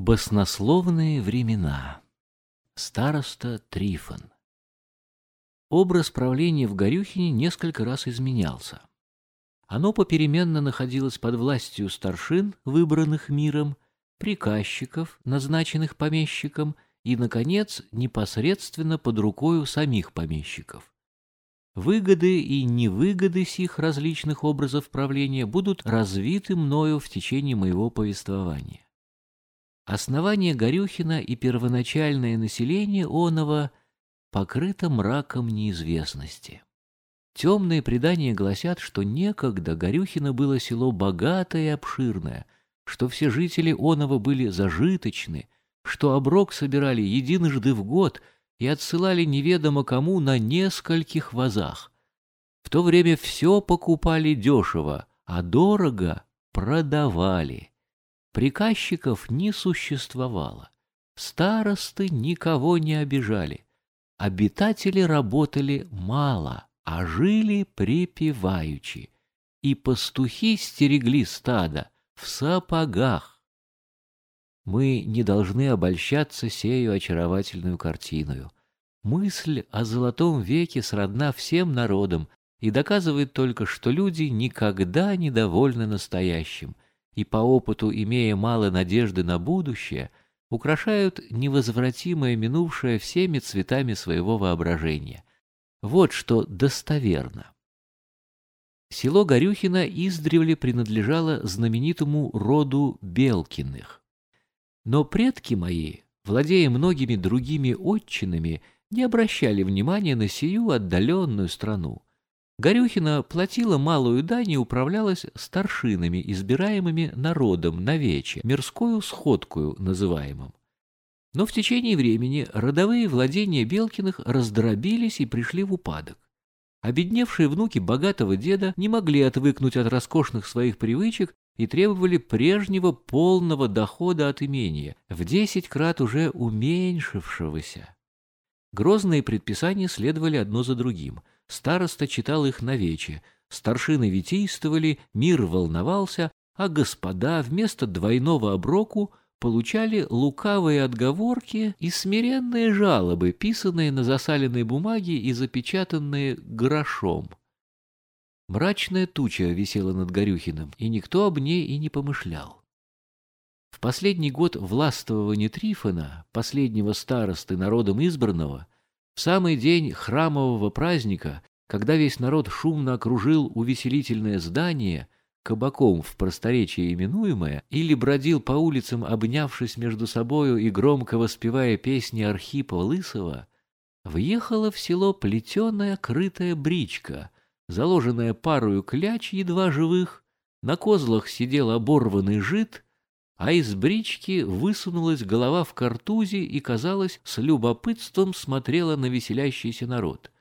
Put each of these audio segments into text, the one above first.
Баснословные времена. Староста Трифон. Образ правления в Горюхине несколько раз изменялся. Оно попеременно находилось под властью старшин, выбранных миром, приказчиков, назначенных помещиком, и, наконец, непосредственно под рукою самих помещиков. Выгоды и невыгоды сих различных образов правления будут развиты мною в течение моего повествования. Основание Горюхина и первоначальное население Онова покрыто мраком неизвестности. Темные предания гласят, что некогда Горюхино было село богатое и обширное, что все жители Онова были зажиточны, что оброк собирали единожды в год и отсылали неведомо кому на нескольких вазах. В то время все покупали дешево, а дорого продавали. Приказчиков не существовало. Старосты никого не обижали. Обитатели работали мало, а жили припеваючи. И пастухи стерегли стадо в сапогах. Мы не должны обольщаться сею очаровательную картиною. Мысль о золотом веке сродна всем народам и доказывает только, что люди никогда не довольны настоящим — и по опыту, имея мало надежды на будущее, украшают невозвратимое минувшее всеми цветами своего воображения. Вот что достоверно. Село Горюхино издревле принадлежало знаменитому роду Белкиных. Но предки мои, владея многими другими отчинами, не обращали внимания на сию отдаленную страну. Горюхина платила малую дань и управлялась старшинами, избираемыми народом на вече, мирскую сходкую называемым. Но в течение времени родовые владения Белкиных раздробились и пришли в упадок. Обедневшие внуки богатого деда не могли отвыкнуть от роскошных своих привычек и требовали прежнего полного дохода от имения, в десять крат уже уменьшившегося. Грозные предписания следовали одно за другим — Староста читал их навече, старшины витийствовали, мир волновался, а господа вместо двойного оброку получали лукавые отговорки и смиренные жалобы, писанные на засаленной бумаге и запечатанные грошом. Мрачная туча висела над Горюхиным, и никто об ней и не помышлял. В последний год властвования Трифона, последнего старосты народом избранного, в самый день храмового праздника, когда весь народ шумно окружил увеселительное здание, кабаком в просторечии именуемое, или бродил по улицам, обнявшись между собою и громко воспевая песни Архипа Лысого, въехала в село плетеная крытая бричка, заложенная парою кляч едва живых, на козлах сидел оборванный жид — а из брички высунулась голова в картузе и, казалось, с любопытством смотрела на веселящийся народ.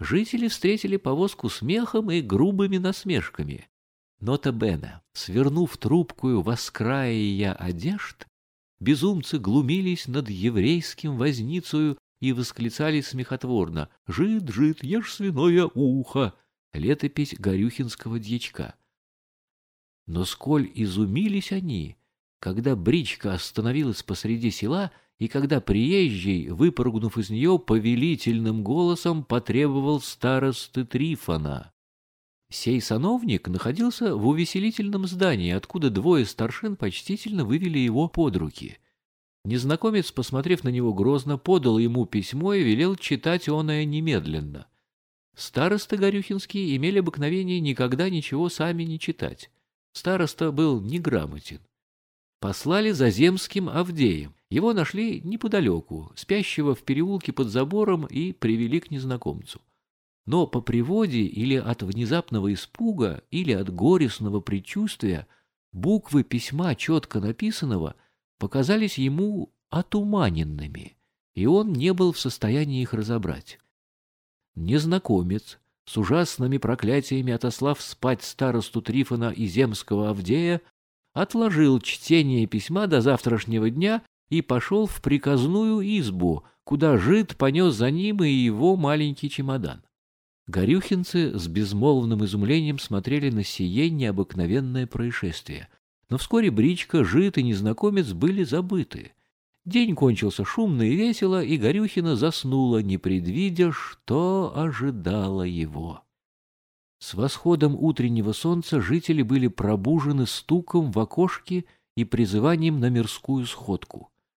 Жители встретили повозку смехом и грубыми насмешками. Нота Бена, свернув трубкую воскраия одежд, безумцы глумились над еврейским возницею и восклицали смехотворно «Жид, жид, ешь свиное ухо!» летопись Горюхинского дьячка. Но сколь изумились они, когда бричка остановилась посреди села, и когда приезжий, выпрыгнув из нее, повелительным голосом потребовал старосты Трифона. Сей сановник находился в увеселительном здании, откуда двое старшин почтительно вывели его под руки. Незнакомец, посмотрев на него грозно, подал ему письмо и велел читать оное немедленно. Старосты Горюхинские имели обыкновение никогда ничего сами не читать. Староста был неграмотен послали за земским Авдеем. Его нашли неподалеку, спящего в переулке под забором, и привели к незнакомцу. Но по приводе или от внезапного испуга, или от горестного предчувствия буквы письма, четко написанного, показались ему отуманенными, и он не был в состоянии их разобрать. Незнакомец, с ужасными проклятиями отослав спать старосту Трифона и земского Авдея, отложил чтение письма до завтрашнего дня и пошел в приказную избу, куда жид понес за ним и его маленький чемодан. Горюхинцы с безмолвным изумлением смотрели на сие необыкновенное происшествие. Но вскоре бричка, жит и незнакомец были забыты. День кончился шумно и весело, и Горюхина заснула, не предвидя, что ожидало его. С восходом утреннего солнца жители были пробужены стуком в окошке и призыванием на мирскую сходку.